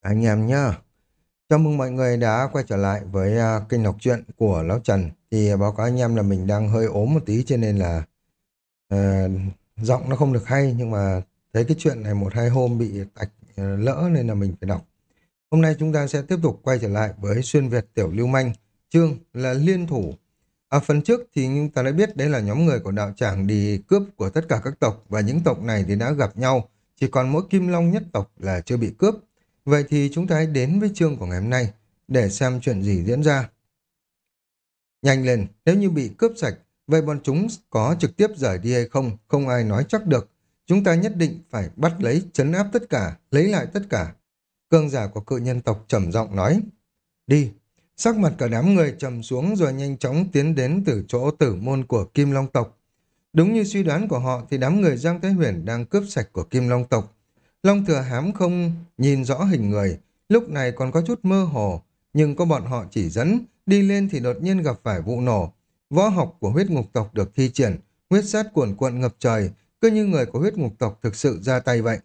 Anh em nhá. Chào mừng mọi người đã quay trở lại với uh, kênh đọc truyện của Lão Trần. Thì à, báo cáo anh em là mình đang hơi ốm một tí cho nên là uh, giọng nó không được hay nhưng mà thấy cái chuyện này một hai hôm bị tạch uh, lỡ nên là mình phải đọc. Hôm nay chúng ta sẽ tiếp tục quay trở lại với Xuyên Việt Tiểu Lưu Manh, chương là Liên Thủ. Ở phần trước thì chúng ta đã biết đấy là nhóm người của đạo tràng đi cướp của tất cả các tộc và những tộc này thì đã gặp nhau. Chỉ còn mỗi Kim Long nhất tộc là chưa bị cướp. Vậy thì chúng ta hãy đến với chương của ngày hôm nay để xem chuyện gì diễn ra. Nhanh lên, nếu như bị cướp sạch, vậy bọn chúng có trực tiếp rời đi hay không, không ai nói chắc được. Chúng ta nhất định phải bắt lấy, chấn áp tất cả, lấy lại tất cả. Cương giả của cự nhân tộc trầm giọng nói, đi. Sắc mặt cả đám người trầm xuống rồi nhanh chóng tiến đến từ chỗ tử môn của Kim Long tộc. Đúng như suy đoán của họ thì đám người Giang Thái Huyền đang cướp sạch của Kim Long tộc. Long thừa hám không nhìn rõ hình người, lúc này còn có chút mơ hồ, nhưng có bọn họ chỉ dẫn, đi lên thì đột nhiên gặp phải vụ nổ. Võ học của huyết ngục tộc được thi triển, huyết sát cuồn cuộn ngập trời, cứ như người của huyết ngục tộc thực sự ra tay vậy.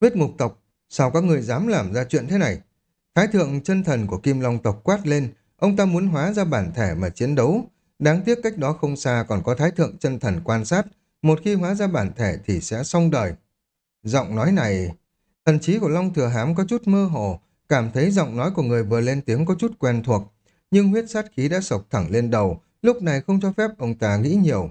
Huyết ngục tộc, sao các người dám làm ra chuyện thế này? Thái thượng chân thần của Kim Long tộc quát lên, ông ta muốn hóa ra bản thể mà chiến đấu. Đáng tiếc cách đó không xa còn có thái thượng chân thần quan sát, một khi hóa ra bản thể thì sẽ xong đời. Giọng nói này, thần trí của Long Thừa Hám có chút mơ hồ, cảm thấy giọng nói của người vừa lên tiếng có chút quen thuộc, nhưng huyết sát khí đã sộc thẳng lên đầu, lúc này không cho phép ông ta nghĩ nhiều.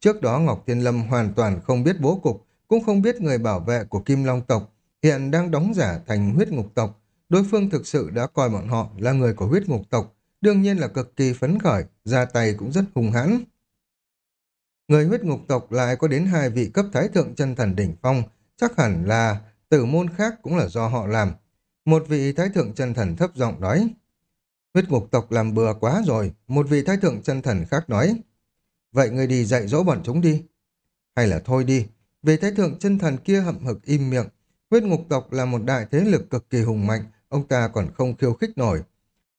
Trước đó Ngọc thiên Lâm hoàn toàn không biết bố cục, cũng không biết người bảo vệ của Kim Long tộc, hiện đang đóng giả thành huyết ngục tộc. Đối phương thực sự đã coi bọn họ là người của huyết ngục tộc, đương nhiên là cực kỳ phấn khởi, ra tay cũng rất hung hãn. Người huyết ngục tộc lại có đến hai vị cấp thái thượng chân thần đỉnh phong, Chắc hẳn là tử môn khác cũng là do họ làm. Một vị thái thượng chân thần thấp giọng nói. Huyết ngục tộc làm bừa quá rồi, một vị thái thượng chân thần khác nói. Vậy người đi dạy dỗ bọn chúng đi. Hay là thôi đi, vị thái thượng chân thần kia hậm hực im miệng. Huyết ngục tộc là một đại thế lực cực kỳ hùng mạnh, ông ta còn không khiêu khích nổi.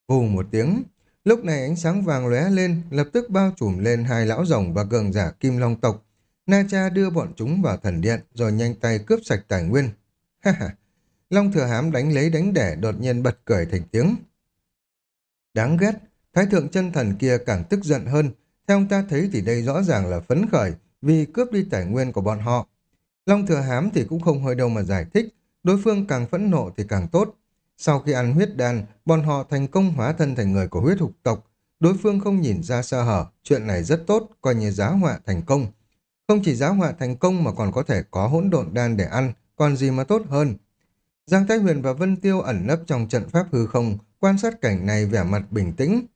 Vù một tiếng, lúc này ánh sáng vàng lóe lên, lập tức bao trùm lên hai lão rồng và cường giả kim long tộc, Na Cha đưa bọn chúng vào thần điện rồi nhanh tay cướp sạch tài nguyên. Ha ha! Long thừa hám đánh lấy đánh đẻ đột nhiên bật cười thành tiếng. Đáng ghét, thái thượng chân thần kia càng tức giận hơn. Theo ông ta thấy thì đây rõ ràng là phấn khởi vì cướp đi tài nguyên của bọn họ. Long thừa hám thì cũng không hơi đâu mà giải thích. Đối phương càng phẫn nộ thì càng tốt. Sau khi ăn huyết đan, bọn họ thành công hóa thân thành người của huyết hục tộc. Đối phương không nhìn ra sơ hở, chuyện này rất tốt, coi như giá họa thành công. Không chỉ giáo họa thành công mà còn có thể có hỗn độn đan để ăn, còn gì mà tốt hơn. Giang Thái Huyền và Vân Tiêu ẩn nấp trong trận pháp hư không, quan sát cảnh này vẻ mặt bình tĩnh.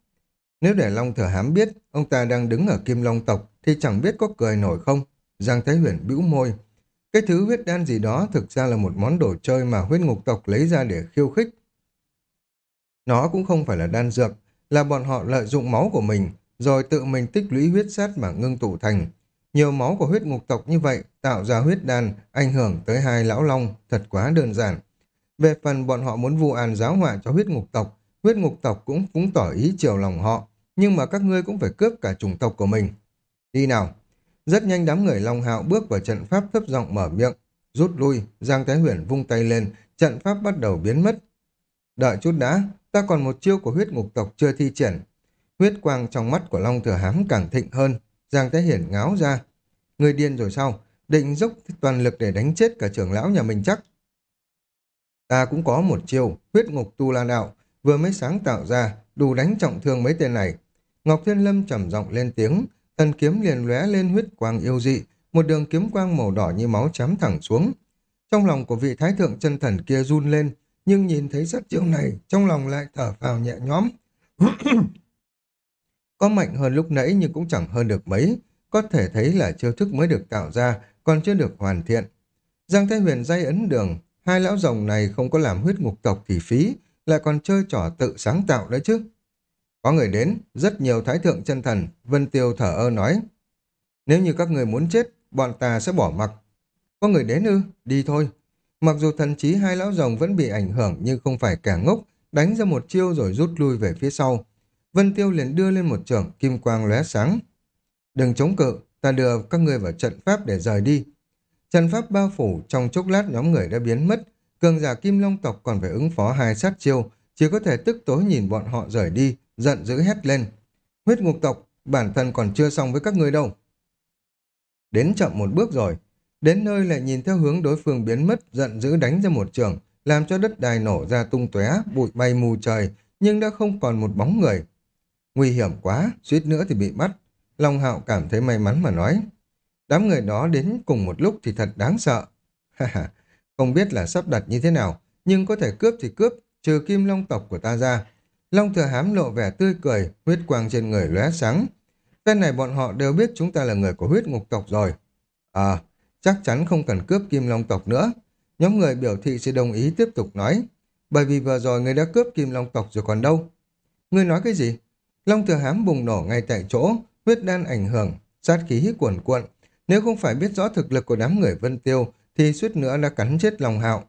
Nếu để Long Thừa Hám biết, ông ta đang đứng ở Kim Long tộc thì chẳng biết có cười nổi không. Giang Thái Huyền bĩu môi. Cái thứ huyết đan gì đó thực ra là một món đồ chơi mà huyết ngục tộc lấy ra để khiêu khích. Nó cũng không phải là đan dược, là bọn họ lợi dụng máu của mình, rồi tự mình tích lũy huyết sát mà ngưng tụ thành. Nhiều máu của huyết ngục tộc như vậy tạo ra huyết đan ảnh hưởng tới hai lão long thật quá đơn giản. Về phần bọn họ muốn vu an giáo họa cho huyết ngục tộc, huyết ngục tộc cũng cũng tỏ ý chiều lòng họ, nhưng mà các ngươi cũng phải cướp cả chủng tộc của mình. Đi nào! Rất nhanh đám người Long Hạo bước vào trận pháp thấp giọng mở miệng, rút lui, Giang Thái Huyền vung tay lên, trận pháp bắt đầu biến mất. Đợi chút đã, ta còn một chiêu của huyết ngục tộc chưa thi triển. Huyết quang trong mắt của Long Thừa Hám càng thịnh hơn, Giang Thái Hiển ngáo ra. Người điên rồi sao? Định dốc toàn lực để đánh chết cả trưởng lão nhà mình chắc. Ta cũng có một chiêu, huyết ngục tu la đạo, vừa mới sáng tạo ra, đủ đánh trọng thương mấy tên này. Ngọc Thiên Lâm trầm giọng lên tiếng, thần kiếm liền lóe lên huyết quang yêu dị, một đường kiếm quang màu đỏ như máu chém thẳng xuống. Trong lòng của vị thái thượng chân thần kia run lên, nhưng nhìn thấy sát chiêu này, trong lòng lại thở phào nhẹ nhõm. Có mạnh hơn lúc nãy nhưng cũng chẳng hơn được mấy, có thể thấy là chiêu thức mới được tạo ra, còn chưa được hoàn thiện. Giang Thái Huyền dây ấn đường, hai lão rồng này không có làm huyết ngục tộc thì phí, lại còn chơi trò tự sáng tạo đấy chứ. Có người đến, rất nhiều thái thượng chân thần, Vân Tiêu thở ơ nói. Nếu như các người muốn chết, bọn ta sẽ bỏ mặc. Có người đến ư? Đi thôi. Mặc dù thần trí hai lão rồng vẫn bị ảnh hưởng nhưng không phải kẻ ngốc, đánh ra một chiêu rồi rút lui về phía sau. Vân Tiêu liền đưa lên một trường kim quang lóe sáng. Đừng chống cự, ta đưa các ngươi vào trận pháp để rời đi. Trận pháp bao phủ trong chốc lát nhóm người đã biến mất, cường giả kim long tộc còn phải ứng phó hai sát chiêu, chỉ có thể tức tối nhìn bọn họ rời đi, giận dữ hét lên. Huyết ngục tộc, bản thân còn chưa xong với các ngươi đâu. Đến chậm một bước rồi, đến nơi lại nhìn theo hướng đối phương biến mất, giận dữ đánh ra một trường, làm cho đất đai nổ ra tung tóe, bụi bay mù trời, nhưng đã không còn một bóng người. Nguy hiểm quá, suýt nữa thì bị bắt. Long Hạo cảm thấy may mắn mà nói. Đám người đó đến cùng một lúc thì thật đáng sợ. không biết là sắp đặt như thế nào, nhưng có thể cướp thì cướp, trừ kim long tộc của ta ra. Long thừa hám lộ vẻ tươi cười, huyết quang trên người lóe sáng. Tên này bọn họ đều biết chúng ta là người của huyết ngục tộc rồi. À, chắc chắn không cần cướp kim long tộc nữa. Nhóm người biểu thị sẽ đồng ý tiếp tục nói. Bởi vì vừa rồi người đã cướp kim long tộc rồi còn đâu. Ngươi nói cái gì? Long thừa hám bùng nổ ngay tại chỗ, huyết đan ảnh hưởng, sát khí cuồn cuộn. Nếu không phải biết rõ thực lực của đám người Vân Tiêu, thì suýt nữa đã cắn chết Long Hạo.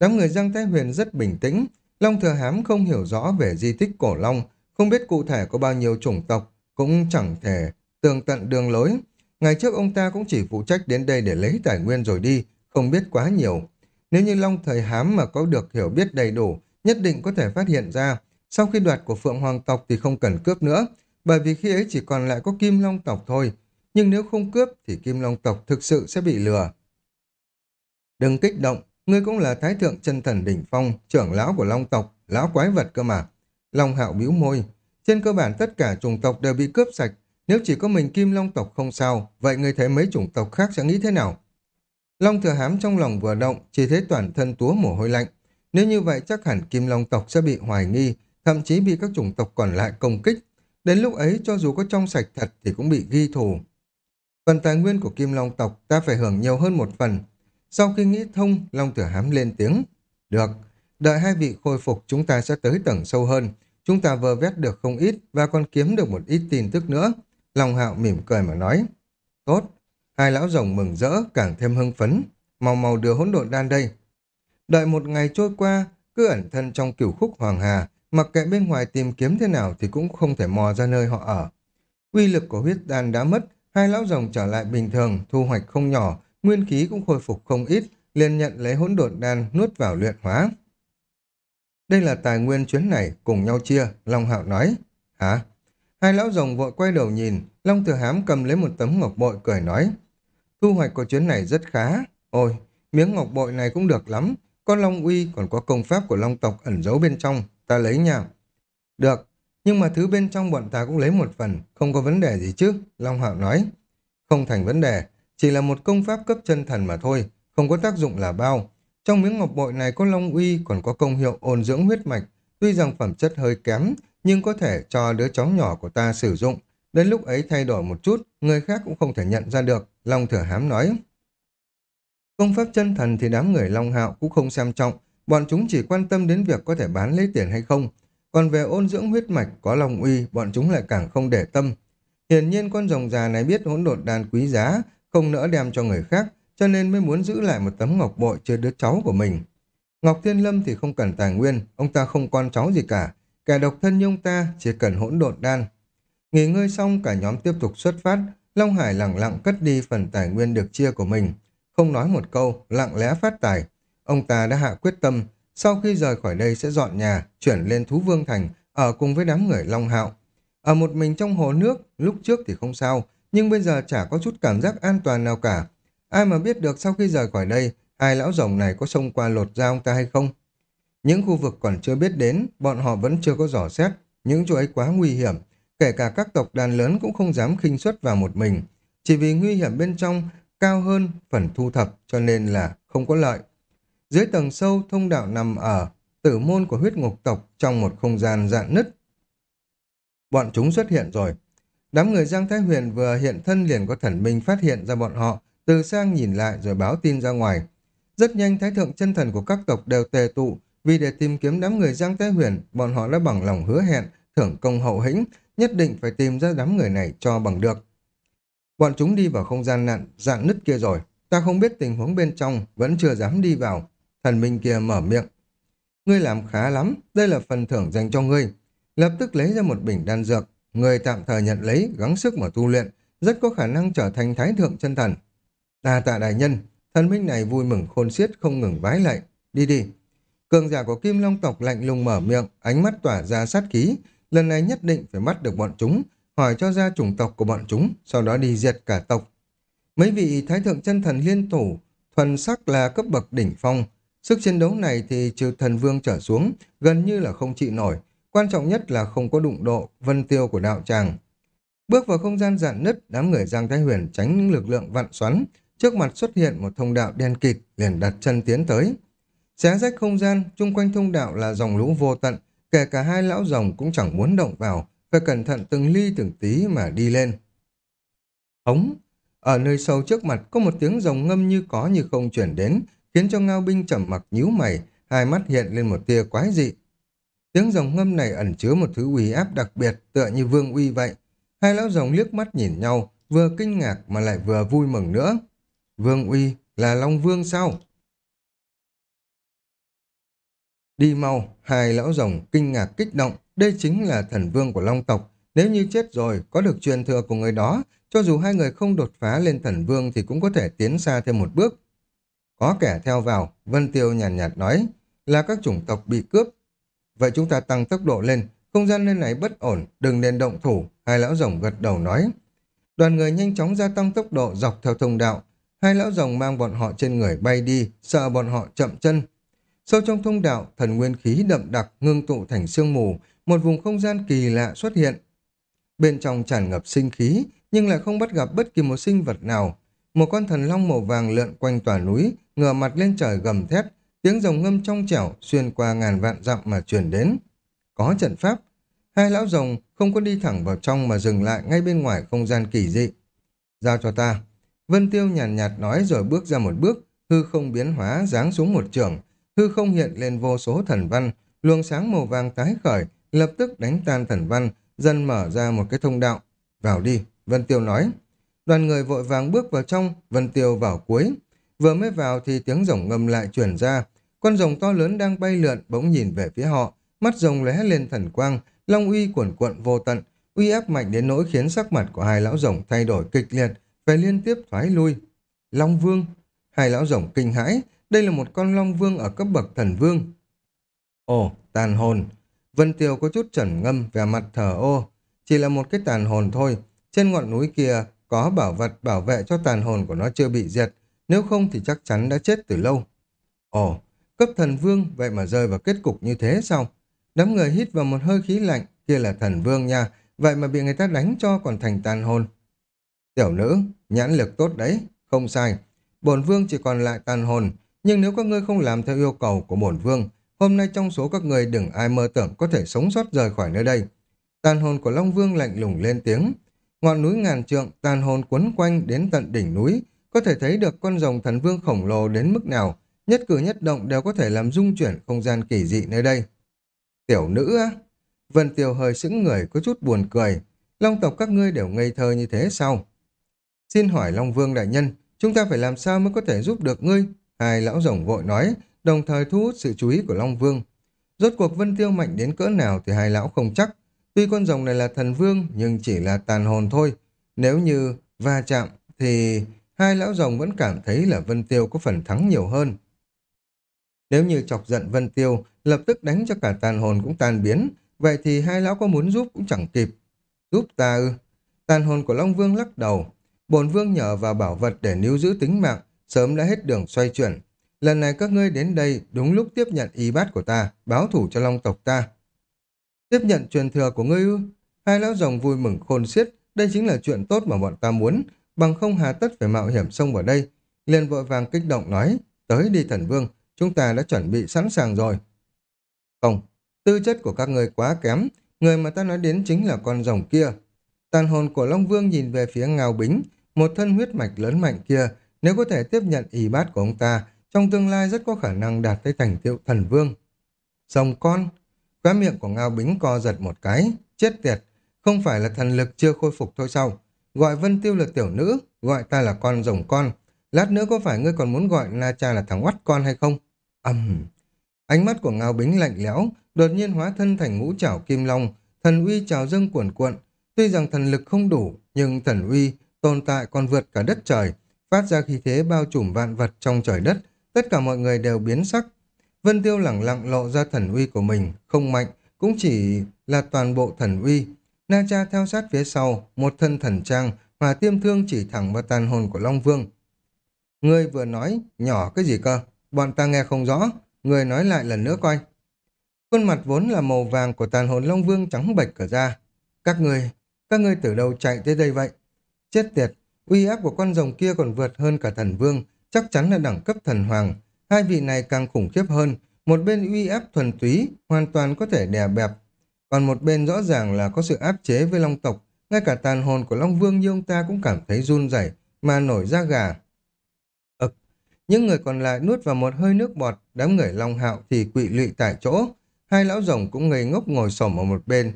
Đám người Giang Thái Huyền rất bình tĩnh, Long Thừa Hám không hiểu rõ về di tích cổ Long, không biết cụ thể có bao nhiêu chủng tộc, cũng chẳng thể tường tận đường lối. Ngày trước ông ta cũng chỉ phụ trách đến đây để lấy tài nguyên rồi đi, không biết quá nhiều. Nếu như Long Thời Hám mà có được hiểu biết đầy đủ, nhất định có thể phát hiện ra, sau khi đoạt của Phượng Hoàng tộc thì không cần cướp nữa, bởi vì khi ấy chỉ còn lại có Kim Long tộc thôi. Nhưng nếu không cướp thì Kim Long tộc thực sự sẽ bị lừa. Đừng kích động, ngươi cũng là thái thượng chân thần đỉnh phong, trưởng lão của long tộc, lão quái vật cơ mà. Long hạo bĩu môi. Trên cơ bản tất cả chủng tộc đều bị cướp sạch, nếu chỉ có mình kim long tộc không sao, vậy ngươi thấy mấy chủng tộc khác sẽ nghĩ thế nào? Long thừa hám trong lòng vừa động, chỉ thấy toàn thân túa mồ hôi lạnh. Nếu như vậy chắc hẳn kim long tộc sẽ bị hoài nghi, thậm chí bị các chủng tộc còn lại công kích. Đến lúc ấy cho dù có trong sạch thật thì cũng bị ghi thù. Phần tài nguyên của kim long tộc ta phải hưởng nhiều hơn một phần, sau khi nghĩ thông, Long Tử Hám lên tiếng. Được, đợi hai vị khôi phục chúng ta sẽ tới tầng sâu hơn. Chúng ta vơ vét được không ít và còn kiếm được một ít tin tức nữa. Long Hạo mỉm cười mà nói. Tốt, hai lão rồng mừng rỡ càng thêm hưng phấn. Mau mau đưa hỗn độn đan đây. Đợi một ngày trôi qua, cứ ẩn thân trong cửu khúc Hoàng Hà, mặc kệ bên ngoài tìm kiếm thế nào thì cũng không thể mò ra nơi họ ở. Quy lực của huyết đan đã mất, hai lão rồng trở lại bình thường, thu hoạch không nhỏ, nguyên khí cũng khôi phục không ít, liền nhận lấy hỗn độn đan nuốt vào luyện hóa. Đây là tài nguyên chuyến này, cùng nhau chia, Long Hạo nói. Hả? Hai lão rồng vội quay đầu nhìn, Long Thừa Hám cầm lấy một tấm ngọc bội cười nói. Thu hoạch của chuyến này rất khá. Ôi, miếng ngọc bội này cũng được lắm. Con Long Uy còn có công pháp của Long tộc ẩn giấu bên trong, ta lấy nha. Được, nhưng mà thứ bên trong bọn ta cũng lấy một phần, không có vấn đề gì chứ, Long Hạo nói. Không thành vấn đề, chỉ là một công pháp cấp chân thần mà thôi, không có tác dụng là bao. Trong miếng ngọc bội này có long uy còn có công hiệu ôn dưỡng huyết mạch, tuy rằng phẩm chất hơi kém, nhưng có thể cho đứa cháu nhỏ của ta sử dụng. Đến lúc ấy thay đổi một chút, người khác cũng không thể nhận ra được, Long Thừa Hám nói. Công pháp chân thần thì đám người Long Hạo cũng không xem trọng, bọn chúng chỉ quan tâm đến việc có thể bán lấy tiền hay không. Còn về ôn dưỡng huyết mạch có lòng uy, bọn chúng lại càng không để tâm. Hiển nhiên con rồng già này biết hỗn độn đàn quý giá, không nỡ đem cho người khác, cho nên mới muốn giữ lại một tấm ngọc bội cho đứa cháu của mình. Ngọc Thiên Lâm thì không cần tài nguyên, ông ta không con cháu gì cả, kẻ độc thân như ông ta chỉ cần hỗn độn đan. Nghỉ ngơi xong cả nhóm tiếp tục xuất phát, Long Hải lặng lặng cất đi phần tài nguyên được chia của mình. Không nói một câu, lặng lẽ phát tài. Ông ta đã hạ quyết tâm, sau khi rời khỏi đây sẽ dọn nhà, chuyển lên Thú Vương Thành, ở cùng với đám người Long Hạo. Ở một mình trong hồ nước, lúc trước thì không sao, nhưng bây giờ chả có chút cảm giác an toàn nào cả. Ai mà biết được sau khi rời khỏi đây, hai lão rồng này có xông qua lột da ông ta hay không? Những khu vực còn chưa biết đến, bọn họ vẫn chưa có dò xét, những chỗ ấy quá nguy hiểm, kể cả các tộc đàn lớn cũng không dám khinh suất vào một mình, chỉ vì nguy hiểm bên trong cao hơn phần thu thập cho nên là không có lợi. Dưới tầng sâu, thông đạo nằm ở tử môn của huyết ngục tộc trong một không gian dạn nứt. Bọn chúng xuất hiện rồi, Đám người Giang Thái Huyền vừa hiện thân liền có thần minh phát hiện ra bọn họ, từ sang nhìn lại rồi báo tin ra ngoài. Rất nhanh thái thượng chân thần của các tộc đều tề tụ, vì để tìm kiếm đám người Giang Thái Huyền, bọn họ đã bằng lòng hứa hẹn, thưởng công hậu hĩnh, nhất định phải tìm ra đám người này cho bằng được. Bọn chúng đi vào không gian nạn, dạng nứt kia rồi, ta không biết tình huống bên trong, vẫn chưa dám đi vào. Thần minh kia mở miệng. Ngươi làm khá lắm, đây là phần thưởng dành cho ngươi. Lập tức lấy ra một bình đan dược, người tạm thời nhận lấy, gắng sức mà tu luyện, rất có khả năng trở thành thái thượng chân thần. Ta tạ đại nhân, thần minh này vui mừng khôn xiết không ngừng vái lại, đi đi. Cường giả của Kim Long tộc lạnh lùng mở miệng, ánh mắt tỏa ra sát khí. Lần này nhất định phải bắt được bọn chúng, hỏi cho ra chủng tộc của bọn chúng, sau đó đi diệt cả tộc. Mấy vị thái thượng chân thần liên thủ, thuần sắc là cấp bậc đỉnh phong. Sức chiến đấu này thì trừ thần vương trở xuống, gần như là không trị nổi. Quan trọng nhất là không có đụng độ, vân tiêu của đạo tràng. Bước vào không gian dạn nứt, đám người Giang Thái Huyền tránh những lực lượng vặn xoắn. Trước mặt xuất hiện một thông đạo đen kịt, liền đặt chân tiến tới. Xé rách không gian, chung quanh thông đạo là dòng lũ vô tận, kể cả hai lão rồng cũng chẳng muốn động vào, phải cẩn thận từng ly từng tí mà đi lên. Hống! Ở nơi sâu trước mặt có một tiếng rồng ngâm như có như không chuyển đến, khiến cho ngao binh trầm mặc nhíu mày, hai mắt hiện lên một tia quái dị. Tiếng rồng ngâm này ẩn chứa một thứ uy áp đặc biệt, tựa như vương uy vậy. Hai lão rồng liếc mắt nhìn nhau, vừa kinh ngạc mà lại vừa vui mừng nữa. Vương uy là Long Vương sao? Đi mau, hai lão rồng kinh ngạc kích động, đây chính là thần vương của Long tộc. Nếu như chết rồi, có được truyền thừa của người đó, cho dù hai người không đột phá lên thần vương thì cũng có thể tiến xa thêm một bước. Có kẻ theo vào, Vân Tiêu nhàn nhạt, nhạt nói, là các chủng tộc bị cướp. Vậy chúng ta tăng tốc độ lên, không gian nơi này bất ổn, đừng nên động thủ, hai lão rồng gật đầu nói. Đoàn người nhanh chóng gia tăng tốc độ dọc theo thông đạo, hai lão rồng mang bọn họ trên người bay đi, sợ bọn họ chậm chân. Sâu trong thông đạo, thần nguyên khí đậm đặc ngưng tụ thành sương mù, một vùng không gian kỳ lạ xuất hiện. Bên trong tràn ngập sinh khí, nhưng lại không bắt gặp bất kỳ một sinh vật nào. Một con thần long màu vàng lượn quanh tòa núi, ngửa mặt lên trời gầm thét, tiếng rồng ngâm trong trẻo xuyên qua ngàn vạn dặm mà truyền đến. Có trận pháp, hai lão rồng không có đi thẳng vào trong mà dừng lại ngay bên ngoài không gian kỳ dị. Giao cho ta. Vân Tiêu nhàn nhạt, nhạt nói rồi bước ra một bước, hư không biến hóa giáng xuống một trường, hư không hiện lên vô số thần văn, luồng sáng màu vàng tái khởi, lập tức đánh tan thần văn, dần mở ra một cái thông đạo. Vào đi, Vân Tiêu nói. Đoàn người vội vàng bước vào trong, Vân Tiêu vào cuối. Vừa mới vào thì tiếng rồng ngâm lại chuyển ra. Con rồng to lớn đang bay lượn bỗng nhìn về phía họ, mắt rồng lóe lên thần quang, long uy cuộn cuộn vô tận, uy áp mạnh đến nỗi khiến sắc mặt của hai lão rồng thay đổi kịch liệt, phải liên tiếp thoái lui. Long Vương, hai lão rồng kinh hãi, đây là một con Long Vương ở cấp bậc thần vương. Ồ, tàn hồn. Vân Tiêu có chút trần ngâm về mặt thở ô. Chỉ là một cái tàn hồn thôi. Trên ngọn núi kia có bảo vật bảo vệ cho tàn hồn của nó chưa bị diệt. Nếu không thì chắc chắn đã chết từ lâu. Ồ, cấp thần vương vậy mà rơi vào kết cục như thế sao? Đám người hít vào một hơi khí lạnh, kia là thần vương nha, vậy mà bị người ta đánh cho còn thành tàn hồn. Tiểu nữ, nhãn lực tốt đấy, không sai. Bổn vương chỉ còn lại tàn hồn, nhưng nếu các ngươi không làm theo yêu cầu của bổn vương, hôm nay trong số các ngươi đừng ai mơ tưởng có thể sống sót rời khỏi nơi đây. Tàn hồn của Long Vương lạnh lùng lên tiếng. Ngọn núi ngàn trượng, tàn hồn quấn quanh đến tận đỉnh núi, có thể thấy được con rồng thần vương khổng lồ đến mức nào, nhất cử nhất động đều có thể làm rung chuyển không gian kỳ dị nơi đây. Tiểu nữ á? Vân Tiêu hơi sững người có chút buồn cười. Long tộc các ngươi đều ngây thơ như thế sao? Xin hỏi Long Vương đại nhân, chúng ta phải làm sao mới có thể giúp được ngươi? Hai lão rồng vội nói, đồng thời thu hút sự chú ý của Long Vương. Rốt cuộc Vân Tiêu mạnh đến cỡ nào thì hai lão không chắc. Tuy con rồng này là thần vương nhưng chỉ là tàn hồn thôi. Nếu như va chạm thì hai lão rồng vẫn cảm thấy là Vân Tiêu có phần thắng nhiều hơn. Nếu như chọc giận Vân Tiêu, lập tức đánh cho cả tàn hồn cũng tan biến, vậy thì hai lão có muốn giúp cũng chẳng kịp. Giúp ta ư? Tàn hồn của Long Vương lắc đầu. Bồn Vương nhờ vào bảo vật để níu giữ tính mạng, sớm đã hết đường xoay chuyển. Lần này các ngươi đến đây đúng lúc tiếp nhận y bát của ta, báo thủ cho long tộc ta. Tiếp nhận truyền thừa của ngươi ư? Hai lão rồng vui mừng khôn xiết, đây chính là chuyện tốt mà bọn ta muốn, bằng không hà tất phải mạo hiểm xông vào đây. Liền vội vàng kích động nói, tới đi thần vương, chúng ta đã chuẩn bị sẵn sàng rồi. Không, tư chất của các người quá kém, người mà ta nói đến chính là con rồng kia. Tàn hồn của Long Vương nhìn về phía Ngao Bính, một thân huyết mạch lớn mạnh kia, nếu có thể tiếp nhận ý bát của ông ta, trong tương lai rất có khả năng đạt tới thành tiệu thần vương. Rồng con, khóe miệng của Ngao Bính co giật một cái, chết tiệt, không phải là thần lực chưa khôi phục thôi sao? Gọi Vân Tiêu là tiểu nữ, gọi ta là con rồng con. Lát nữa có phải ngươi còn muốn gọi Na Cha là thằng oắt con hay không? Ầm. Ánh mắt của Ngao Bính lạnh lẽo, đột nhiên hóa thân thành ngũ trảo kim long, thần uy trào dâng cuồn cuộn. Tuy rằng thần lực không đủ, nhưng thần uy tồn tại còn vượt cả đất trời, phát ra khí thế bao trùm vạn vật trong trời đất, tất cả mọi người đều biến sắc. Vân Tiêu lẳng lặng lộ ra thần uy của mình, không mạnh, cũng chỉ là toàn bộ thần uy. Na Cha theo sát phía sau, một thân thần trang, mà tiêm thương chỉ thẳng vào tàn hồn của Long Vương. Ngươi vừa nói, nhỏ cái gì cơ? Bọn ta nghe không rõ, người nói lại lần nữa coi. Khuôn mặt vốn là màu vàng của tàn hồn Long Vương trắng bệch cả ra. Các người, các ngươi từ đâu chạy tới đây vậy? Chết tiệt, uy áp của con rồng kia còn vượt hơn cả thần vương, chắc chắn là đẳng cấp thần hoàng. Hai vị này càng khủng khiếp hơn, một bên uy áp thuần túy, hoàn toàn có thể đè bẹp. Còn một bên rõ ràng là có sự áp chế với long tộc, ngay cả tàn hồn của Long Vương như ông ta cũng cảm thấy run rẩy mà nổi da gà. Ực, những người còn lại nuốt vào một hơi nước bọt, đám người Long Hạo thì quỵ lụy tại chỗ. Hai lão rồng cũng ngây ngốc ngồi xổm ở một bên.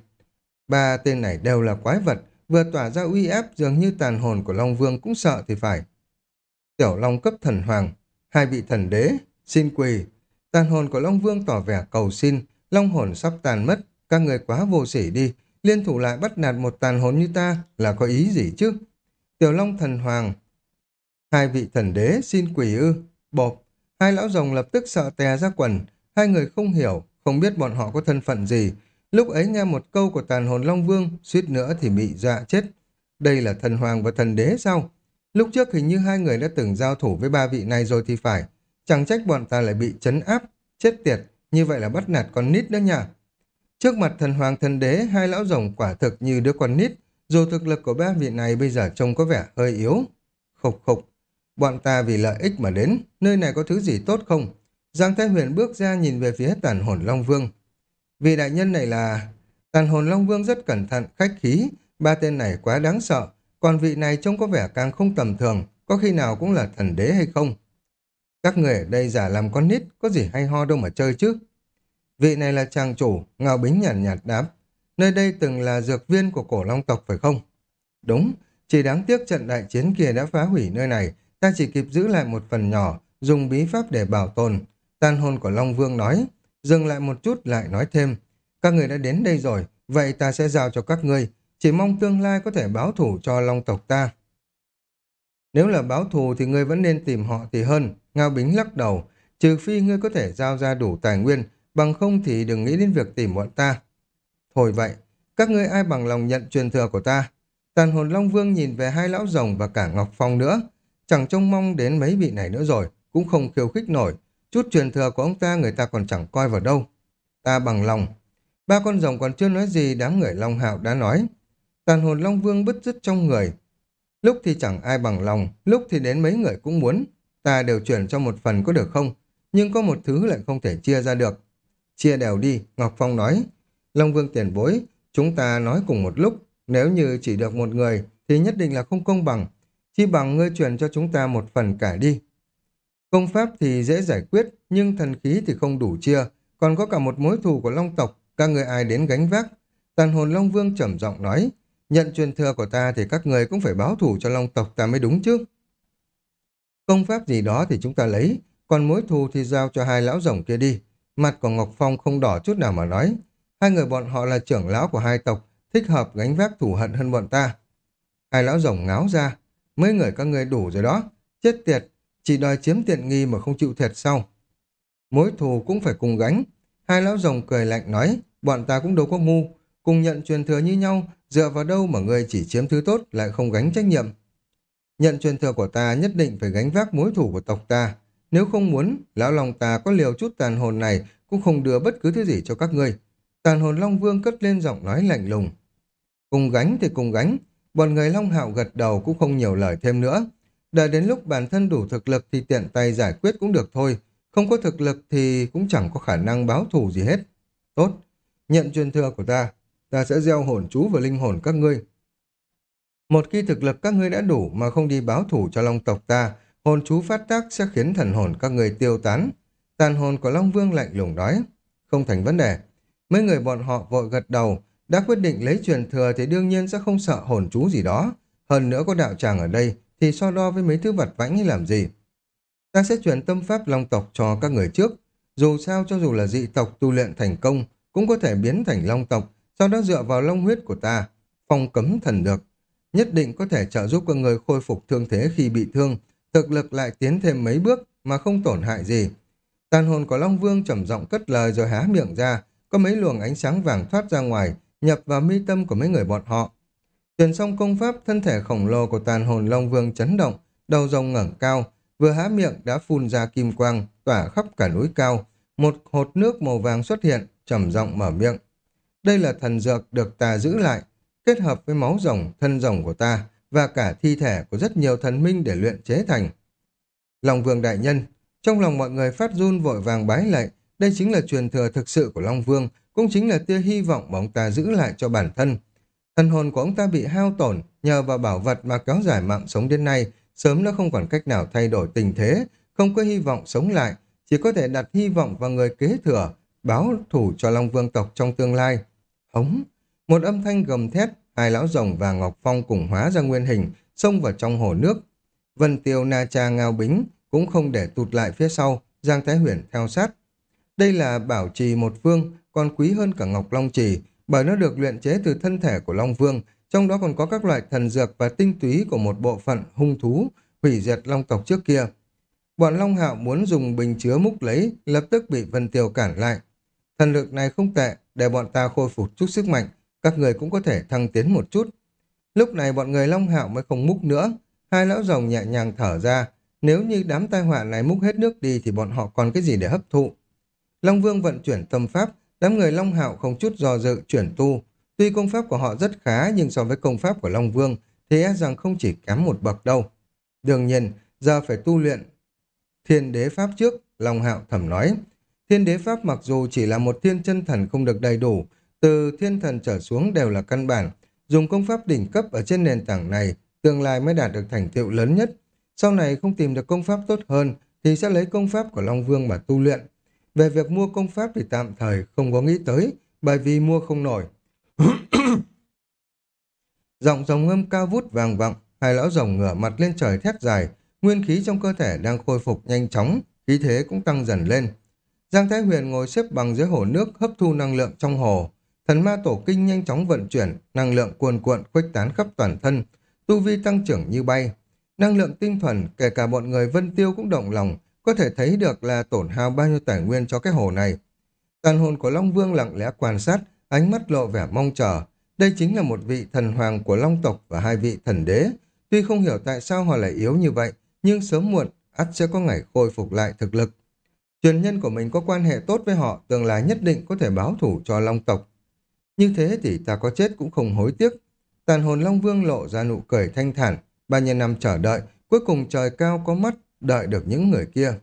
Ba tên này đều là quái vật, vừa tỏa ra uy áp dường như tàn hồn của Long Vương cũng sợ thì phải. Tiểu Long cấp thần hoàng, hai vị thần đế, xin quỳ. Tàn hồn của Long Vương tỏ vẻ cầu xin, Long hồn sắp tàn mất, các người quá vô sỉ đi, liên thủ lại bắt nạt một tàn hồn như ta là có ý gì chứ? Tiểu Long thần hoàng, hai vị thần đế xin quỳ ư, bộp, hai lão rồng lập tức sợ tè ra quần, hai người không hiểu, không biết bọn họ có thân phận gì, Lúc ấy nghe một câu của tàn hồn Long Vương, suýt nữa thì bị dọa chết. Đây là thần hoàng và thần đế sao? Lúc trước hình như hai người đã từng giao thủ với ba vị này rồi thì phải. Chẳng trách bọn ta lại bị chấn áp, chết tiệt, như vậy là bắt nạt con nít đó nhỉ. Trước mặt thần hoàng thần đế, hai lão rồng quả thực như đứa con nít, dù thực lực của ba vị này bây giờ trông có vẻ hơi yếu. Khục khục, bọn ta vì lợi ích mà đến, nơi này có thứ gì tốt không? Giang Thái Huyền bước ra nhìn về phía tàn hồn Long Vương. Vị đại nhân này là... Tàn hồn Long Vương rất cẩn thận, khách khí. Ba tên này quá đáng sợ. Còn vị này trông có vẻ càng không tầm thường. Có khi nào cũng là thần đế hay không? Các người ở đây giả làm con nít, có gì hay ho đâu mà chơi chứ? Vị này là chàng chủ, ngào Bính nhàn nhạt, nhạt đáp. Nơi đây từng là dược viên của cổ long tộc phải không? Đúng, chỉ đáng tiếc trận đại chiến kia đã phá hủy nơi này. Ta chỉ kịp giữ lại một phần nhỏ, dùng bí pháp để bảo tồn. tan hồn của Long Vương nói, Dừng lại một chút lại nói thêm, các người đã đến đây rồi, vậy ta sẽ giao cho các ngươi, chỉ mong tương lai có thể báo thù cho long tộc ta. Nếu là báo thù thì ngươi vẫn nên tìm họ thì hơn, Ngao Bính lắc đầu, trừ phi ngươi có thể giao ra đủ tài nguyên, bằng không thì đừng nghĩ đến việc tìm bọn ta. Thôi vậy, các ngươi ai bằng lòng nhận truyền thừa của ta? Tàn hồn Long Vương nhìn về hai lão rồng và cả Ngọc Phong nữa, chẳng trông mong đến mấy vị này nữa rồi, cũng không khiêu khích nổi, Chút truyền thừa của ông ta người ta còn chẳng coi vào đâu. Ta bằng lòng. Ba con rồng còn chưa nói gì đám người Long Hạo đã nói. Tàn hồn Long Vương bứt rứt trong người. Lúc thì chẳng ai bằng lòng, lúc thì đến mấy người cũng muốn. Ta đều chuyển cho một phần có được không? Nhưng có một thứ lại không thể chia ra được. Chia đều đi, Ngọc Phong nói. Long Vương tiền bối, chúng ta nói cùng một lúc. Nếu như chỉ được một người thì nhất định là không công bằng. Chi bằng ngươi truyền cho chúng ta một phần cả đi. Công pháp thì dễ giải quyết, nhưng thần khí thì không đủ chia, còn có cả một mối thù của Long tộc, các người ai đến gánh vác. Tàn hồn Long Vương trầm giọng nói, nhận truyền thừa của ta thì các người cũng phải báo thù cho Long tộc ta mới đúng chứ. Công pháp gì đó thì chúng ta lấy, còn mối thù thì giao cho hai lão rồng kia đi. Mặt của Ngọc Phong không đỏ chút nào mà nói. Hai người bọn họ là trưởng lão của hai tộc, thích hợp gánh vác thù hận hơn bọn ta. Hai lão rồng ngáo ra, mấy người các người đủ rồi đó. Chết tiệt, chỉ đòi chiếm tiện nghi mà không chịu thiệt sau. Mối thù cũng phải cùng gánh. Hai lão rồng cười lạnh nói, bọn ta cũng đâu có ngu, cùng nhận truyền thừa như nhau, dựa vào đâu mà người chỉ chiếm thứ tốt lại không gánh trách nhiệm. Nhận truyền thừa của ta nhất định phải gánh vác mối thù của tộc ta. Nếu không muốn, lão lòng ta có liều chút tàn hồn này cũng không đưa bất cứ thứ gì cho các ngươi. Tàn hồn Long Vương cất lên giọng nói lạnh lùng. Cùng gánh thì cùng gánh, bọn người Long Hạo gật đầu cũng không nhiều lời thêm nữa. Đợi đến lúc bản thân đủ thực lực thì tiện tay giải quyết cũng được thôi. Không có thực lực thì cũng chẳng có khả năng báo thù gì hết. Tốt, nhận truyền thừa của ta. Ta sẽ gieo hồn chú vào linh hồn các ngươi. Một khi thực lực các ngươi đã đủ mà không đi báo thủ cho long tộc ta, hồn chú phát tác sẽ khiến thần hồn các ngươi tiêu tán. Tàn hồn của Long Vương lạnh lùng nói. Không thành vấn đề. Mấy người bọn họ vội gật đầu, đã quyết định lấy truyền thừa thì đương nhiên sẽ không sợ hồn chú gì đó. Hơn nữa có đạo tràng ở đây, thì so đo với mấy thứ vật vãnh như làm gì. Ta sẽ truyền tâm pháp long tộc cho các người trước. Dù sao cho dù là dị tộc tu luyện thành công, cũng có thể biến thành long tộc, sau đó dựa vào long huyết của ta, phong cấm thần được. Nhất định có thể trợ giúp các người khôi phục thương thế khi bị thương, thực lực lại tiến thêm mấy bước mà không tổn hại gì. Tàn hồn của Long Vương trầm giọng cất lời rồi há miệng ra, có mấy luồng ánh sáng vàng thoát ra ngoài, nhập vào mi tâm của mấy người bọn họ. Truyền xong công pháp, thân thể khổng lồ của tàn hồn Long Vương chấn động, đầu rồng ngẩng cao, vừa há miệng đã phun ra kim quang, tỏa khắp cả núi cao. Một hột nước màu vàng xuất hiện, trầm giọng mở miệng. Đây là thần dược được ta giữ lại, kết hợp với máu rồng, thân rồng của ta và cả thi thể của rất nhiều thần minh để luyện chế thành. Long Vương Đại Nhân, trong lòng mọi người phát run vội vàng bái lạy, đây chính là truyền thừa thực sự của Long Vương, cũng chính là tia hy vọng mà ông ta giữ lại cho bản thân. Thần hồn của ông ta bị hao tổn, nhờ vào bảo vật mà kéo dài mạng sống đến nay, sớm đã không còn cách nào thay đổi tình thế, không có hy vọng sống lại, chỉ có thể đặt hy vọng vào người kế thừa, báo thủ cho Long Vương tộc trong tương lai. Hống! Một âm thanh gầm thét, hai lão rồng và Ngọc Phong cùng hóa ra nguyên hình, xông vào trong hồ nước. Vân Tiêu Na Cha Ngao Bính cũng không để tụt lại phía sau, Giang Thái Huyền theo sát. Đây là bảo trì một vương, còn quý hơn cả Ngọc Long Trì, bởi nó được luyện chế từ thân thể của Long Vương, trong đó còn có các loại thần dược và tinh túy của một bộ phận hung thú hủy diệt Long tộc trước kia. Bọn Long Hạo muốn dùng bình chứa múc lấy, lập tức bị Vân Tiêu cản lại. Thần lực này không tệ, để bọn ta khôi phục chút sức mạnh, các người cũng có thể thăng tiến một chút. Lúc này bọn người Long Hạo mới không múc nữa, hai lão rồng nhẹ nhàng thở ra, nếu như đám tai họa này múc hết nước đi thì bọn họ còn cái gì để hấp thụ. Long Vương vận chuyển tâm pháp, đám người Long Hạo không chút do dự chuyển tu. Tuy công pháp của họ rất khá nhưng so với công pháp của Long Vương thì e rằng không chỉ kém một bậc đâu. Đương nhiên, giờ phải tu luyện thiên đế pháp trước, Long Hạo thầm nói. Thiên đế pháp mặc dù chỉ là một thiên chân thần không được đầy đủ, từ thiên thần trở xuống đều là căn bản. Dùng công pháp đỉnh cấp ở trên nền tảng này, tương lai mới đạt được thành tựu lớn nhất. Sau này không tìm được công pháp tốt hơn, thì sẽ lấy công pháp của Long Vương mà tu luyện. Về việc mua công pháp thì tạm thời không có nghĩ tới, bởi vì mua không nổi. Giọng rồng ngâm cao vút vàng vọng, hai lão rồng ngửa mặt lên trời thét dài, nguyên khí trong cơ thể đang khôi phục nhanh chóng, khí thế cũng tăng dần lên. Giang Thái Huyền ngồi xếp bằng dưới hồ nước hấp thu năng lượng trong hồ. Thần ma tổ kinh nhanh chóng vận chuyển, năng lượng cuồn cuộn khuếch tán khắp toàn thân, tu vi tăng trưởng như bay. Năng lượng tinh thuần, kể cả bọn người Vân Tiêu cũng động lòng, có thể thấy được là tổn hao bao nhiêu tài nguyên cho cái hồ này. Tàn hồn của Long Vương lặng lẽ quan sát, ánh mắt lộ vẻ mong chờ. Đây chính là một vị thần hoàng của Long tộc và hai vị thần đế. Tuy không hiểu tại sao họ lại yếu như vậy, nhưng sớm muộn, ắt sẽ có ngày khôi phục lại thực lực. Truyền nhân của mình có quan hệ tốt với họ, tương lai nhất định có thể báo thủ cho Long tộc. Như thế thì ta có chết cũng không hối tiếc. Tàn hồn Long Vương lộ ra nụ cười thanh thản, bao nhiêu năm chờ đợi, cuối cùng trời cao có mắt, đợi được những người kia.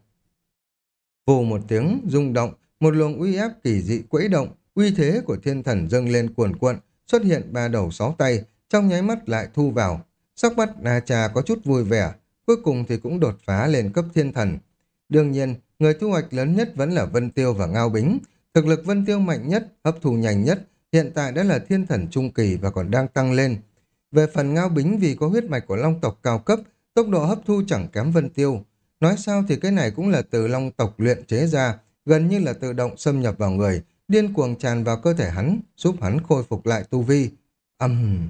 Vù một tiếng, rung động, một luồng uy áp kỳ dị quẫy động, uy thế của thiên thần dâng lên cuồn cuộn, xuất hiện ba đầu sáu tay, trong nháy mắt lại thu vào. Sắc mắt Na Cha có chút vui vẻ, cuối cùng thì cũng đột phá lên cấp thiên thần. Đương nhiên, người thu hoạch lớn nhất vẫn là Vân Tiêu và Ngao Bính. Thực lực Vân Tiêu mạnh nhất, hấp thu nhanh nhất, hiện tại đã là thiên thần trung kỳ và còn đang tăng lên. Về phần Ngao Bính vì có huyết mạch của Long tộc cao cấp, tốc độ hấp thu chẳng kém Vân Tiêu. Nói sao thì cái này cũng là từ Long tộc luyện chế ra, gần như là tự động xâm nhập vào người, điên cuồng tràn vào cơ thể hắn, giúp hắn khôi phục lại tu vi. Âm... Uhm.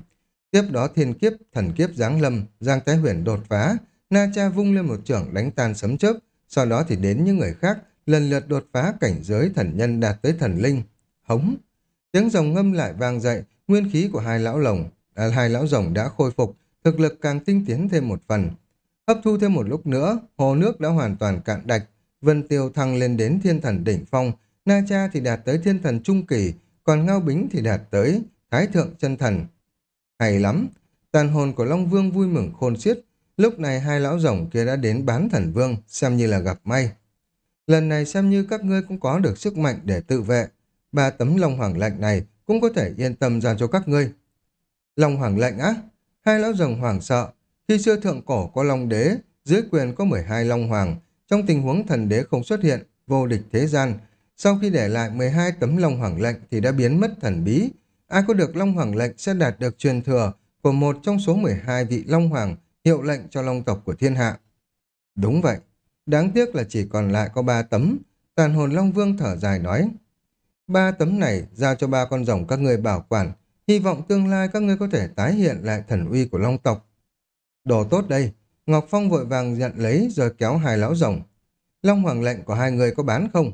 Tiếp đó thiên kiếp, thần kiếp giáng lâm, Giang Thái Huyền đột phá, Na Cha vung lên một trưởng đánh tan sấm chớp, sau đó thì đến những người khác, lần lượt đột phá cảnh giới thần nhân đạt tới thần linh. Hống! Tiếng rồng ngâm lại vang dậy, nguyên khí của hai lão lồng, à, hai lão rồng đã khôi phục, thực lực càng tinh tiến thêm một phần. Hấp thu thêm một lúc nữa, hồ nước đã hoàn toàn cạn đạch, Vân Tiêu thăng lên đến thiên thần đỉnh phong, Na Cha thì đạt tới thiên thần trung kỳ, còn Ngao Bính thì đạt tới thái thượng chân thần. Hay lắm, tàn hồn của Long Vương vui mừng khôn xiết, lúc này hai lão rồng kia đã đến bán thần vương, xem như là gặp may. Lần này xem như các ngươi cũng có được sức mạnh để tự vệ, ba tấm Long Hoàng lệnh này cũng có thể yên tâm giao cho các ngươi. Long Hoàng lệnh á? Hai lão rồng hoàng sợ, khi xưa thượng cổ có Long Đế, dưới quyền có 12 Long Hoàng, trong tình huống thần đế không xuất hiện, vô địch thế gian, sau khi để lại 12 tấm Long Hoàng lệnh thì đã biến mất thần bí. Ai có được Long Hoàng lệnh sẽ đạt được truyền thừa của một trong số 12 vị Long Hoàng hiệu lệnh cho Long tộc của thiên hạ. Đúng vậy, đáng tiếc là chỉ còn lại có ba tấm. Tàn hồn Long Vương thở dài nói. Ba tấm này giao cho ba con rồng các ngươi bảo quản, hy vọng tương lai các ngươi có thể tái hiện lại thần uy của Long tộc. Đồ tốt đây, Ngọc Phong vội vàng nhận lấy rồi kéo hai lão rồng. Long Hoàng lệnh của hai người có bán không?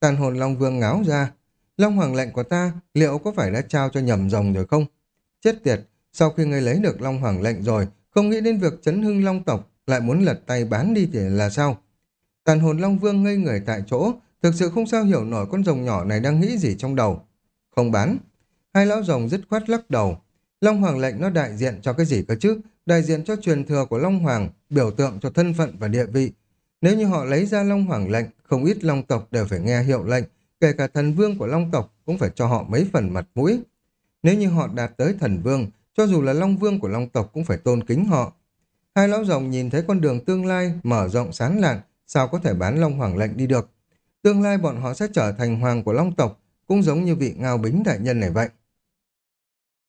Tàn hồn Long Vương ngáo ra. Long Hoàng lệnh của ta liệu có phải đã trao cho nhầm rồng rồi không? Chết tiệt, sau khi ngươi lấy được Long Hoàng lệnh rồi, không nghĩ đến việc chấn hưng Long tộc, lại muốn lật tay bán đi thì là sao? Tàn hồn Long Vương ngây người tại chỗ, thực sự không sao hiểu nổi con rồng nhỏ này đang nghĩ gì trong đầu. Không bán. Hai lão rồng dứt khoát lắc đầu. Long Hoàng lệnh nó đại diện cho cái gì cơ chứ? Đại diện cho truyền thừa của Long Hoàng, biểu tượng cho thân phận và địa vị. Nếu như họ lấy ra Long Hoàng lệnh, không ít Long tộc đều phải nghe hiệu lệnh, kể cả thần vương của Long tộc cũng phải cho họ mấy phần mặt mũi. Nếu như họ đạt tới thần vương, cho dù là Long Vương của Long tộc cũng phải tôn kính họ. Hai lão rồng nhìn thấy con đường tương lai mở rộng sáng lạn, sao có thể bán Long Hoàng lệnh đi được. Tương lai bọn họ sẽ trở thành hoàng của Long tộc, cũng giống như vị ngao bính đại nhân này vậy.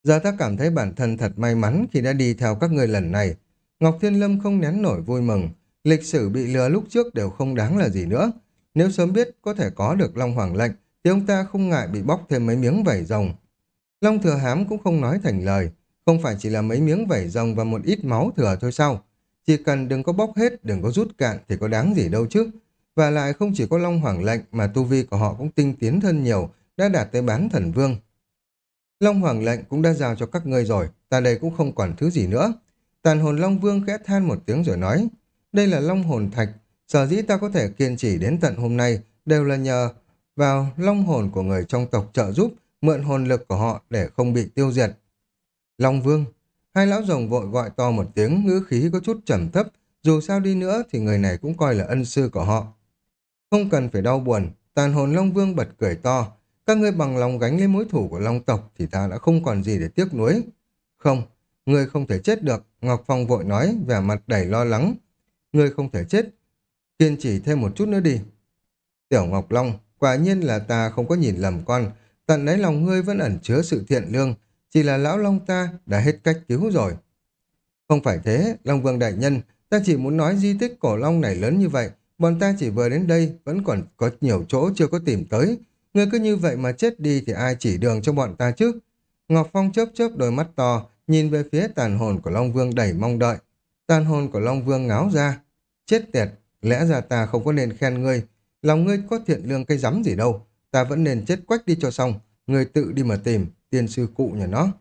Giờ ta cảm thấy bản thân thật may mắn khi đã đi theo các người lần này. Ngọc Thiên Lâm không nén nổi vui mừng. Lịch sử bị lừa lúc trước đều không đáng là gì nữa. Nếu sớm biết có thể có được Long Hoàng lệnh, thì ông ta không ngại bị bóc thêm mấy miếng vảy rồng. Long Thừa Hám cũng không nói thành lời. Không phải chỉ là mấy miếng vảy rồng và một ít máu thừa thôi sao? Chỉ cần đừng có bóc hết, đừng có rút cạn thì có đáng gì đâu chứ. Và lại không chỉ có Long Hoàng lệnh mà tu vi của họ cũng tinh tiến hơn nhiều, đã đạt tới bán thần vương. Long Hoàng lệnh cũng đã giao cho các ngươi rồi, ta đây cũng không còn thứ gì nữa. Tàn hồn Long Vương khẽ than một tiếng rồi nói, đây là Long hồn thạch, sở dĩ ta có thể kiên trì đến tận hôm nay đều là nhờ vào Long hồn của người trong tộc trợ giúp, mượn hồn lực của họ để không bị tiêu diệt. Long Vương, hai lão rồng vội gọi to một tiếng, ngữ khí có chút trầm thấp, dù sao đi nữa thì người này cũng coi là ân sư của họ. Không cần phải đau buồn, tàn hồn Long Vương bật cười to, các ngươi bằng lòng gánh lấy mối thủ của Long tộc thì ta đã không còn gì để tiếc nuối. Không, ngươi không thể chết được, Ngọc Phong vội nói, vẻ mặt đầy lo lắng. Ngươi không thể chết, kiên trì thêm một chút nữa đi. Tiểu Ngọc Long, quả nhiên là ta không có nhìn lầm con, tận đáy lòng ngươi vẫn ẩn chứa sự thiện lương, chỉ là lão Long ta đã hết cách cứu rồi. Không phải thế, Long Vương Đại Nhân, ta chỉ muốn nói di tích cổ Long này lớn như vậy, bọn ta chỉ vừa đến đây, vẫn còn có nhiều chỗ chưa có tìm tới, Ngươi cứ như vậy mà chết đi thì ai chỉ đường cho bọn ta chứ? Ngọc Phong chớp chớp đôi mắt to, nhìn về phía tàn hồn của Long Vương đầy mong đợi. Tàn hồn của Long Vương ngáo ra. Chết tiệt, lẽ ra ta không có nên khen ngươi. Lòng ngươi có thiện lương cây rắm gì đâu. Ta vẫn nên chết quách đi cho xong người tự đi mà tìm, tiên sư cụ nhà nó.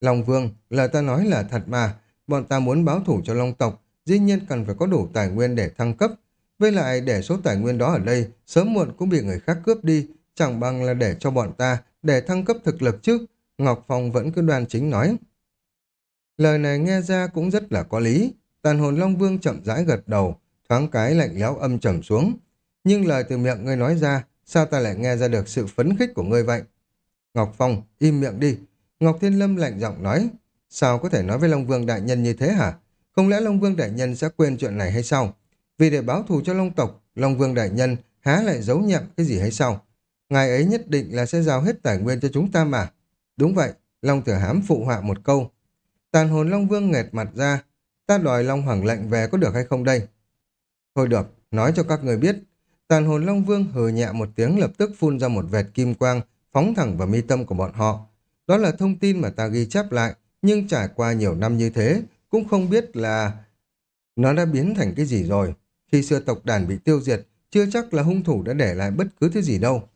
Long Vương, lời ta nói là thật mà. Bọn ta muốn báo thủ cho Long tộc, dĩ nhiên cần phải có đủ tài nguyên để thăng cấp. Với lại để số tài nguyên đó ở đây sớm muộn cũng bị người khác cướp đi, chẳng bằng là để cho bọn ta để thăng cấp thực lực chứ. Ngọc Phong vẫn cứ đoan chính nói. Lời này nghe ra cũng rất là có lý. Tàn hồn Long Vương chậm rãi gật đầu, thoáng cái lạnh lẽo âm trầm xuống. Nhưng lời từ miệng ngươi nói ra, sao ta lại nghe ra được sự phấn khích của ngươi vậy? Ngọc Phong, im miệng đi. Ngọc Thiên Lâm lạnh giọng nói, sao có thể nói với Long Vương Đại Nhân như thế hả? Không lẽ Long Vương Đại Nhân sẽ quên chuyện này hay sao? Vì để báo thù cho Long tộc, Long Vương Đại Nhân há lại giấu nhậm cái gì hay sao? Ngài ấy nhất định là sẽ giao hết tài nguyên cho chúng ta mà. Đúng vậy, Long Tử Hám phụ họa một câu. Tàn hồn Long Vương nghẹt mặt ra, ta đòi Long Hoàng lệnh về có được hay không đây? Thôi được, nói cho các người biết. Tàn hồn Long Vương hừ nhẹ một tiếng lập tức phun ra một vệt kim quang, phóng thẳng vào mi tâm của bọn họ. Đó là thông tin mà ta ghi chép lại, nhưng trải qua nhiều năm như thế, cũng không biết là nó đã biến thành cái gì rồi. Khi xưa tộc đàn bị tiêu diệt, chưa chắc là hung thủ đã để lại bất cứ thứ gì đâu.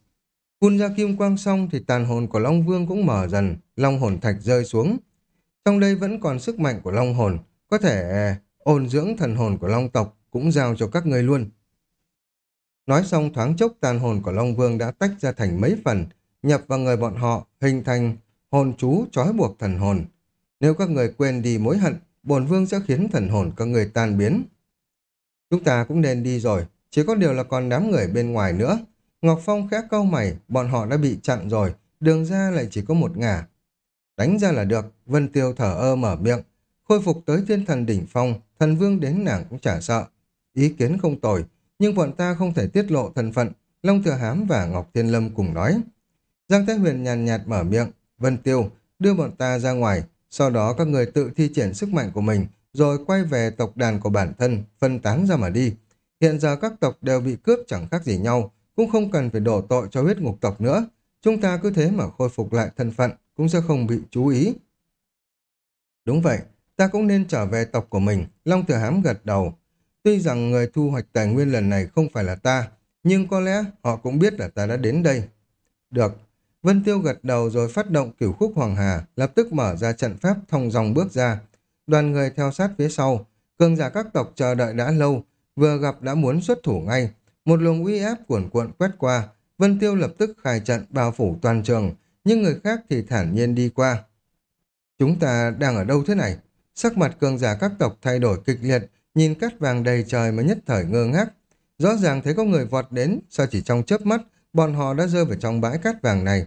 Phun ra kim quang xong thì tàn hồn của Long Vương cũng mở dần, Long hồn thạch rơi xuống. Trong đây vẫn còn sức mạnh của Long hồn, có thể à, ôn dưỡng thần hồn của Long tộc cũng giao cho các ngươi luôn. Nói xong thoáng chốc tàn hồn của Long Vương đã tách ra thành mấy phần, nhập vào người bọn họ, hình thành hồn chú trói buộc thần hồn. Nếu các người quên đi mối hận, bổn vương sẽ khiến thần hồn các người tan biến. Chúng ta cũng nên đi rồi, chỉ có điều là còn đám người bên ngoài nữa. Ngọc Phong khẽ câu mày, bọn họ đã bị chặn rồi, đường ra lại chỉ có một ngả. Đánh ra là được, Vân Tiêu thở ơ mở miệng. Khôi phục tới thiên thần đỉnh phong, thần vương đến nàng cũng chả sợ. Ý kiến không tồi, nhưng bọn ta không thể tiết lộ thân phận, Long Thừa Hám và Ngọc Thiên Lâm cùng nói. Giang Thái Huyền nhàn nhạt mở miệng, Vân Tiêu, đưa bọn ta ra ngoài, sau đó các người tự thi triển sức mạnh của mình, rồi quay về tộc đàn của bản thân, phân tán ra mà đi. Hiện giờ các tộc đều bị cướp chẳng khác gì nhau, cũng không cần phải đổ tội cho huyết ngục tộc nữa. Chúng ta cứ thế mà khôi phục lại thân phận, cũng sẽ không bị chú ý. Đúng vậy, ta cũng nên trở về tộc của mình, Long Thừa Hám gật đầu. Tuy rằng người thu hoạch tài nguyên lần này không phải là ta, nhưng có lẽ họ cũng biết là ta đã đến đây. Được. Vân Tiêu gật đầu rồi phát động cửu khúc Hoàng Hà, lập tức mở ra trận pháp thông dòng bước ra. Đoàn người theo sát phía sau, cường giả các tộc chờ đợi đã lâu, vừa gặp đã muốn xuất thủ ngay. Một luồng uy áp cuồn cuộn quét qua, Vân Tiêu lập tức khai trận bao phủ toàn trường, nhưng người khác thì thản nhiên đi qua. Chúng ta đang ở đâu thế này? Sắc mặt cường giả các tộc thay đổi kịch liệt, nhìn cát vàng đầy trời mà nhất thời ngơ ngác. Rõ ràng thấy có người vọt đến, sao chỉ trong chớp mắt, bọn họ đã rơi vào trong bãi cát vàng này.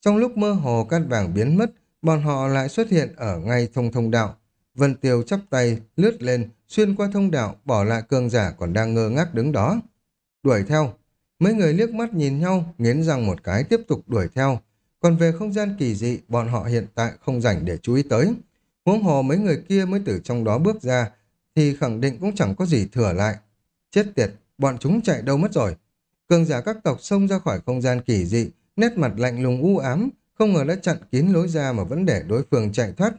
Trong lúc mơ hồ cát vàng biến mất, bọn họ lại xuất hiện ở ngay thông thông đạo. Vân Tiêu chắp tay, lướt lên, xuyên qua thông đạo, bỏ lại cường giả còn đang ngơ ngác đứng đó. Đuổi theo. Mấy người liếc mắt nhìn nhau, nghiến răng một cái tiếp tục đuổi theo. Còn về không gian kỳ dị, bọn họ hiện tại không rảnh để chú ý tới. Huống hồ mấy người kia mới từ trong đó bước ra, thì khẳng định cũng chẳng có gì thừa lại. Chết tiệt, bọn chúng chạy đâu mất rồi. Cường giả các tộc xông ra khỏi không gian kỳ dị, nét mặt lạnh lùng u ám, không ngờ đã chặn kín lối ra mà vẫn để đối phương chạy thoát.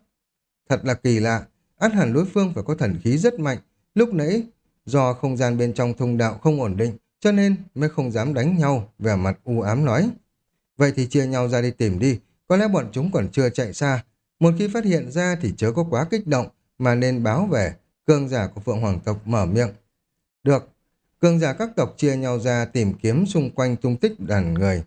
Thật là kỳ lạ, át hẳn đối phương phải có thần khí rất mạnh. Lúc nãy, do không gian bên trong thông đạo không ổn định, cho nên mới không dám đánh nhau, vẻ mặt u ám nói. Vậy thì chia nhau ra đi tìm đi, có lẽ bọn chúng còn chưa chạy xa. Một khi phát hiện ra thì chớ có quá kích động, mà nên báo về, cường giả của Phượng Hoàng tộc mở miệng. Được, cường giả các tộc chia nhau ra tìm kiếm xung quanh tung tích đàn người.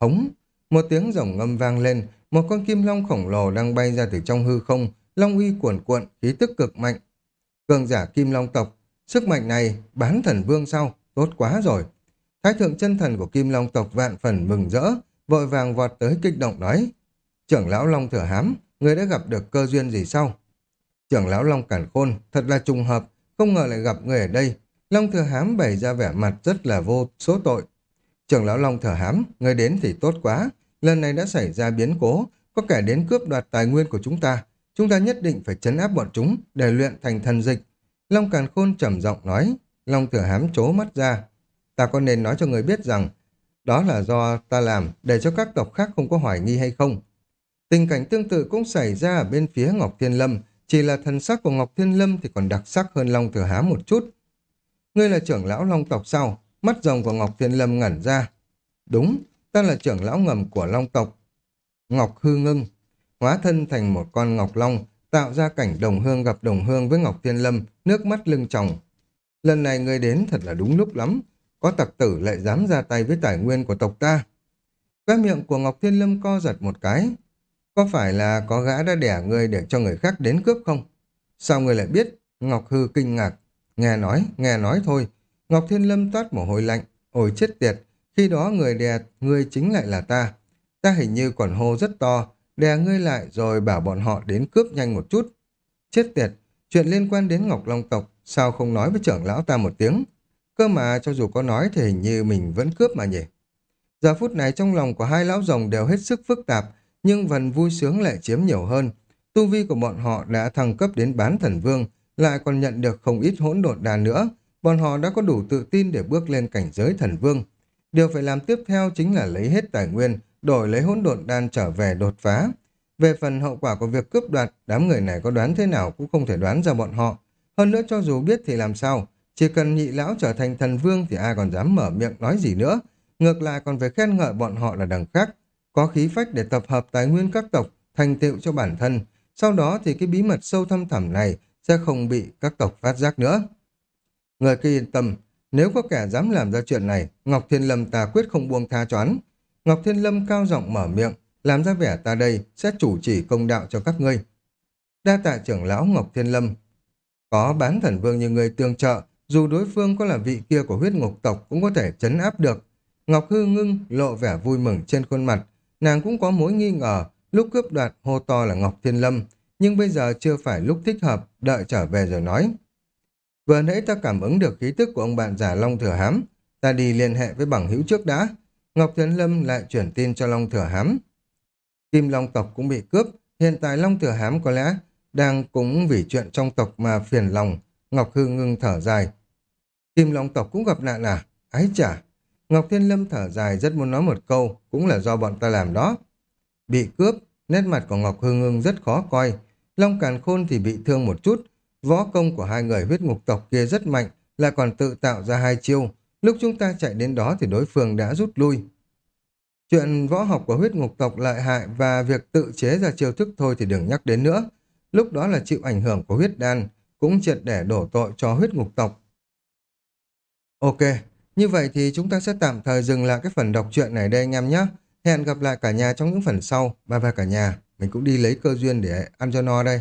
Hống, một tiếng rồng ngâm vang lên, một con kim long khổng lồ đang bay ra từ trong hư không, long uy cuồn cuộn, khí tức cực mạnh. Cường giả kim long tộc, sức mạnh này bán thần vương sau, tốt quá rồi. Thái thượng chân thần của kim long tộc vạn phần mừng rỡ, vội vàng vọt tới kích động nói. Trưởng lão long thừa hám, người đã gặp được cơ duyên gì sau? Trưởng lão long cản khôn, thật là trùng hợp, không ngờ lại gặp người ở đây. Long thừa hám bày ra vẻ mặt rất là vô số tội. Trưởng lão long thừa hám, người đến thì tốt quá, lần này đã xảy ra biến cố, có kẻ đến cướp đoạt tài nguyên của chúng ta. Chúng ta nhất định phải chấn áp bọn chúng để luyện thành thần dịch. Long Càn Khôn trầm giọng nói, Long Thừa Hám chố mắt ra. Ta có nên nói cho người biết rằng đó là do ta làm để cho các tộc khác không có hoài nghi hay không. Tình cảnh tương tự cũng xảy ra ở bên phía Ngọc Thiên Lâm, chỉ là thần sắc của Ngọc Thiên Lâm thì còn đặc sắc hơn Long Thừa Hám một chút. Ngươi là trưởng lão Long tộc sao? Mắt rồng của Ngọc Thiên Lâm ngẩn ra. Đúng, ta là trưởng lão ngầm của Long tộc. Ngọc Hư Ngưng, hóa thân thành một con Ngọc Long, tạo ra cảnh đồng hương gặp đồng hương với Ngọc Thiên Lâm, nước mắt lưng tròng. Lần này ngươi đến thật là đúng lúc lắm, có tặc tử lại dám ra tay với tài nguyên của tộc ta. Cái miệng của Ngọc Thiên Lâm co giật một cái. Có phải là có gã đã đẻ ngươi để cho người khác đến cướp không? Sao ngươi lại biết? Ngọc Hư kinh ngạc. Nghe nói, nghe nói thôi. Ngọc Thiên Lâm toát mồ hôi lạnh. Ôi chết tiệt, khi đó người đè ngươi chính lại là ta. Ta hình như còn hô rất to, đè ngươi lại rồi bảo bọn họ đến cướp nhanh một chút. Chết tiệt, chuyện liên quan đến Ngọc Long tộc, sao không nói với trưởng lão ta một tiếng? Cơ mà cho dù có nói thì hình như mình vẫn cướp mà nhỉ. Giờ phút này trong lòng của hai lão rồng đều hết sức phức tạp, nhưng vần vui sướng lại chiếm nhiều hơn. Tu vi của bọn họ đã thăng cấp đến bán thần vương, lại còn nhận được không ít hỗn độn đà nữa. Bọn họ đã có đủ tự tin để bước lên cảnh giới thần vương. Điều phải làm tiếp theo chính là lấy hết tài nguyên, đổi lấy hỗn độn đan trở về đột phá. Về phần hậu quả của việc cướp đoạt, đám người này có đoán thế nào cũng không thể đoán ra bọn họ. Hơn nữa cho dù biết thì làm sao, chỉ cần nhị lão trở thành thần vương thì ai còn dám mở miệng nói gì nữa. Ngược lại còn phải khen ngợi bọn họ là đằng khác. Có khí phách để tập hợp tài nguyên các tộc, thành tựu cho bản thân. Sau đó thì cái bí mật sâu thâm thẳm này sẽ không bị các tộc phát giác nữa. Người kia yên tâm, nếu có kẻ dám làm ra chuyện này, Ngọc Thiên Lâm ta quyết không buông tha choán. Ngọc Thiên Lâm cao giọng mở miệng, làm ra vẻ ta đây sẽ chủ chỉ công đạo cho các ngươi. Đa tạ trưởng lão Ngọc Thiên Lâm. Có bán thần vương như người tương trợ, dù đối phương có là vị kia của huyết ngục tộc cũng có thể chấn áp được. Ngọc Hư ngưng lộ vẻ vui mừng trên khuôn mặt, nàng cũng có mối nghi ngờ, lúc cướp đoạt hô to là Ngọc Thiên Lâm, nhưng bây giờ chưa phải lúc thích hợp, đợi trở về rồi nói. Vừa nãy ta cảm ứng được khí tức của ông bạn giả Long Thừa Hám, ta đi liên hệ với bằng hữu trước đã. Ngọc Thiên Lâm lại chuyển tin cho Long Thừa Hám. Kim Long tộc cũng bị cướp, hiện tại Long Thừa Hám có lẽ đang cũng vì chuyện trong tộc mà phiền lòng. Ngọc Hư ngưng thở dài. Kim Long tộc cũng gặp nạn à? Ái chả! Ngọc Thiên Lâm thở dài rất muốn nói một câu, cũng là do bọn ta làm đó. Bị cướp, nét mặt của Ngọc Hư ngưng rất khó coi. Long Càn Khôn thì bị thương một chút. Võ công của hai người huyết ngục tộc kia rất mạnh, lại còn tự tạo ra hai chiêu. Lúc chúng ta chạy đến đó thì đối phương đã rút lui. Chuyện võ học của huyết ngục tộc lợi hại và việc tự chế ra chiêu thức thôi thì đừng nhắc đến nữa. Lúc đó là chịu ảnh hưởng của huyết đan, cũng triệt để đổ tội cho huyết ngục tộc. Ok, như vậy thì chúng ta sẽ tạm thời dừng lại cái phần đọc truyện này đây anh em nhé. Hẹn gặp lại cả nhà trong những phần sau. Bye bye cả nhà. Mình cũng đi lấy cơ duyên để ăn cho no đây.